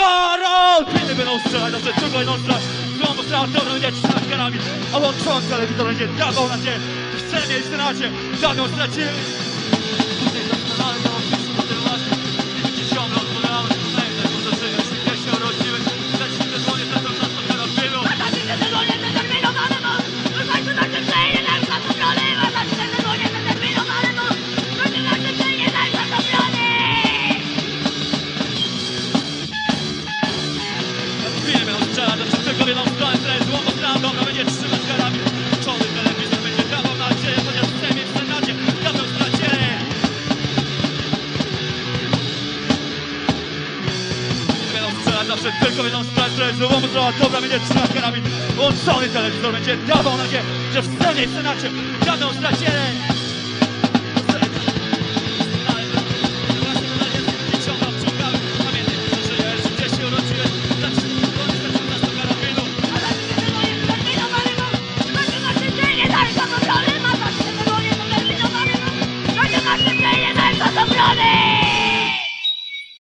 Karol! Piny będą strzelać, dobrze, tylko będą strzelać. Którą to strzała, dobra, będzie trzymać karabin. A łączący telewizor będzie dawał nadzieję. Chce mieć w Senacie, dawno stracili. Zawsze tylko będą strzelać, które złą stronę, dobra, będzie trzymać karabin. Łączony telewizor będzie dawał nadzieję, że w Sejmie i Senacie dawno stracili.